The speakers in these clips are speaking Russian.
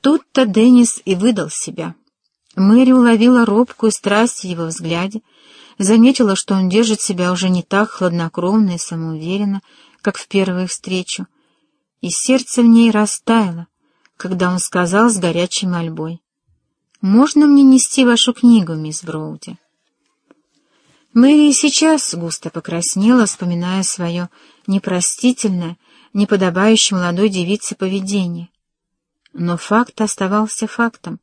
Тут-то Деннис и выдал себя. Мэри уловила робкую страсть в его взгляде, заметила, что он держит себя уже не так хладнокровно и самоуверенно, как в первую встречу, и сердце в ней растаяло, когда он сказал с горячей мольбой. «Можно мне нести вашу книгу, мисс Броуди?» Мэри и сейчас густо покраснела, вспоминая свое непростительное, неподобающее молодой девице поведение. Но факт оставался фактом.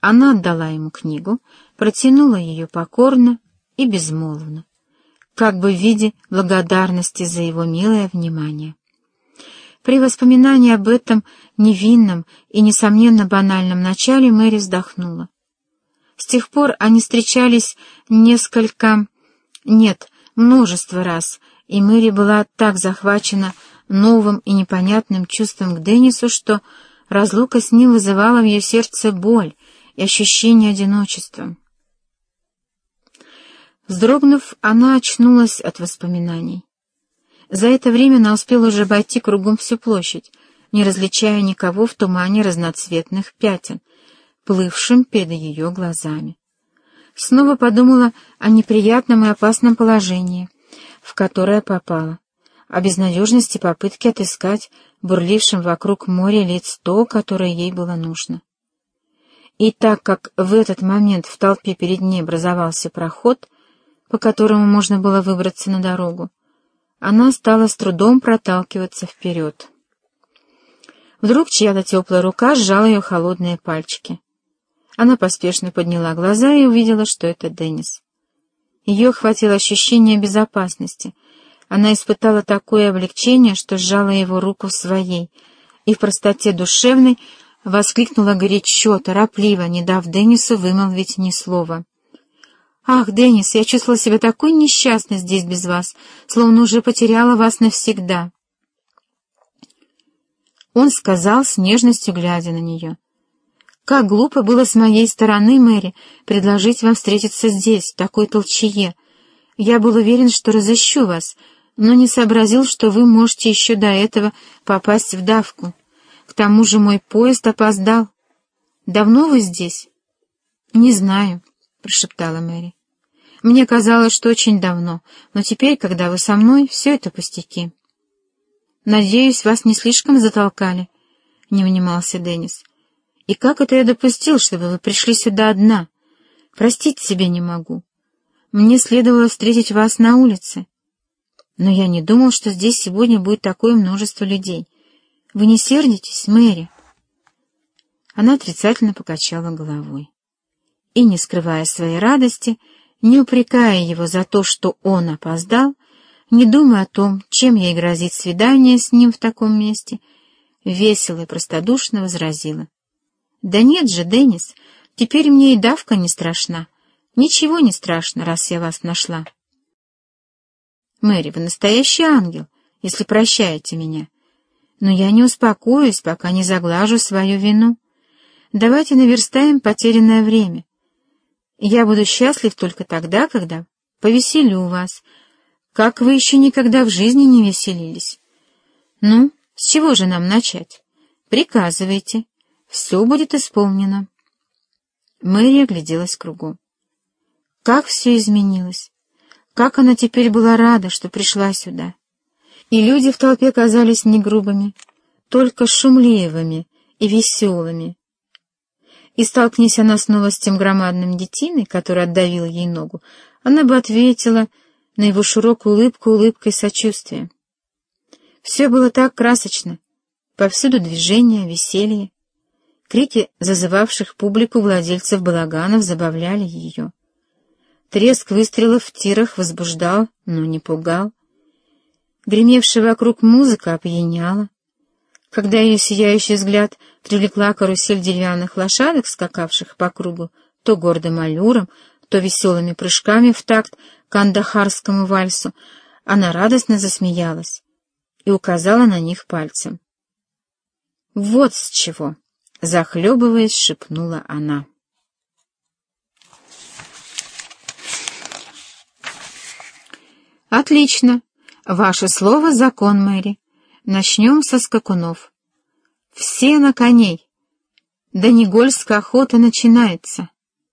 Она отдала ему книгу, протянула ее покорно и безмолвно, как бы в виде благодарности за его милое внимание. При воспоминании об этом невинном и, несомненно, банальном начале Мэри вздохнула. С тех пор они встречались несколько... нет, множество раз, и Мэри была так захвачена новым и непонятным чувством к Деннису, что разлука с ним вызывала в ее сердце боль и ощущение одиночества. Вздрогнув, она очнулась от воспоминаний. За это время она успела уже обойти кругом всю площадь, не различая никого в тумане разноцветных пятен, плывшим перед ее глазами. Снова подумала о неприятном и опасном положении, в которое попала, о безнадежности попытки отыскать бурлившим вокруг моря лиц то, которое ей было нужно. И так как в этот момент в толпе перед ней образовался проход, по которому можно было выбраться на дорогу, она стала с трудом проталкиваться вперед. Вдруг чья-то теплая рука сжала ее холодные пальчики. Она поспешно подняла глаза и увидела, что это Деннис. Ее охватило ощущение безопасности. Она испытала такое облегчение, что сжала его руку своей, и в простоте душевной воскликнула горячо, торопливо, не дав Деннису вымолвить ни слова. «Ах, Деннис, я чувствовала себя такой несчастной здесь без вас, словно уже потеряла вас навсегда». Он сказал с нежностью, глядя на нее. «Как глупо было с моей стороны, Мэри, предложить вам встретиться здесь, в такой толчее. Я был уверен, что разыщу вас, но не сообразил, что вы можете еще до этого попасть в давку. К тому же мой поезд опоздал. Давно вы здесь?» «Не знаю» прошептала Мэри. «Мне казалось, что очень давно, но теперь, когда вы со мной, все это пустяки». «Надеюсь, вас не слишком затолкали?» — не унимался Деннис. «И как это я допустил, чтобы вы пришли сюда одна? Простить себе не могу. Мне следовало встретить вас на улице. Но я не думал, что здесь сегодня будет такое множество людей. Вы не сердитесь, Мэри?» Она отрицательно покачала головой и, не скрывая своей радости, не упрекая его за то, что он опоздал, не думая о том, чем ей грозит свидание с ним в таком месте, весело и простодушно возразила. «Да нет же, Деннис, теперь мне и давка не страшна. Ничего не страшно, раз я вас нашла». «Мэри, вы настоящий ангел, если прощаете меня. Но я не успокоюсь, пока не заглажу свою вину. Давайте наверстаем потерянное время. Я буду счастлив только тогда, когда повеселю вас, как вы еще никогда в жизни не веселились. Ну, с чего же нам начать? Приказывайте, все будет исполнено. Мэри огляделась кругом. Как все изменилось! Как она теперь была рада, что пришла сюда! И люди в толпе казались не грубыми, только шумливыми и веселыми, и столкнись она снова с тем громадным детиной, который отдавил ей ногу, она бы ответила на его широкую улыбку улыбкой сочувствия. Все было так красочно. Повсюду движение, веселье. Крики зазывавших публику владельцев балаганов забавляли ее. Треск выстрелов в тирах возбуждал, но не пугал. Гремевшая вокруг музыка опьяняла. Когда ее сияющий взгляд привлекла карусель деревянных лошадок, скакавших по кругу, то гордым аллюром, то веселыми прыжками в такт кандахарскому вальсу, она радостно засмеялась и указала на них пальцем. «Вот с чего!» — захлебываясь, шепнула она. «Отлично! Ваше слово — закон, Мэри. Начнем со скакунов. Все на коней. Да Негольская охота начинается.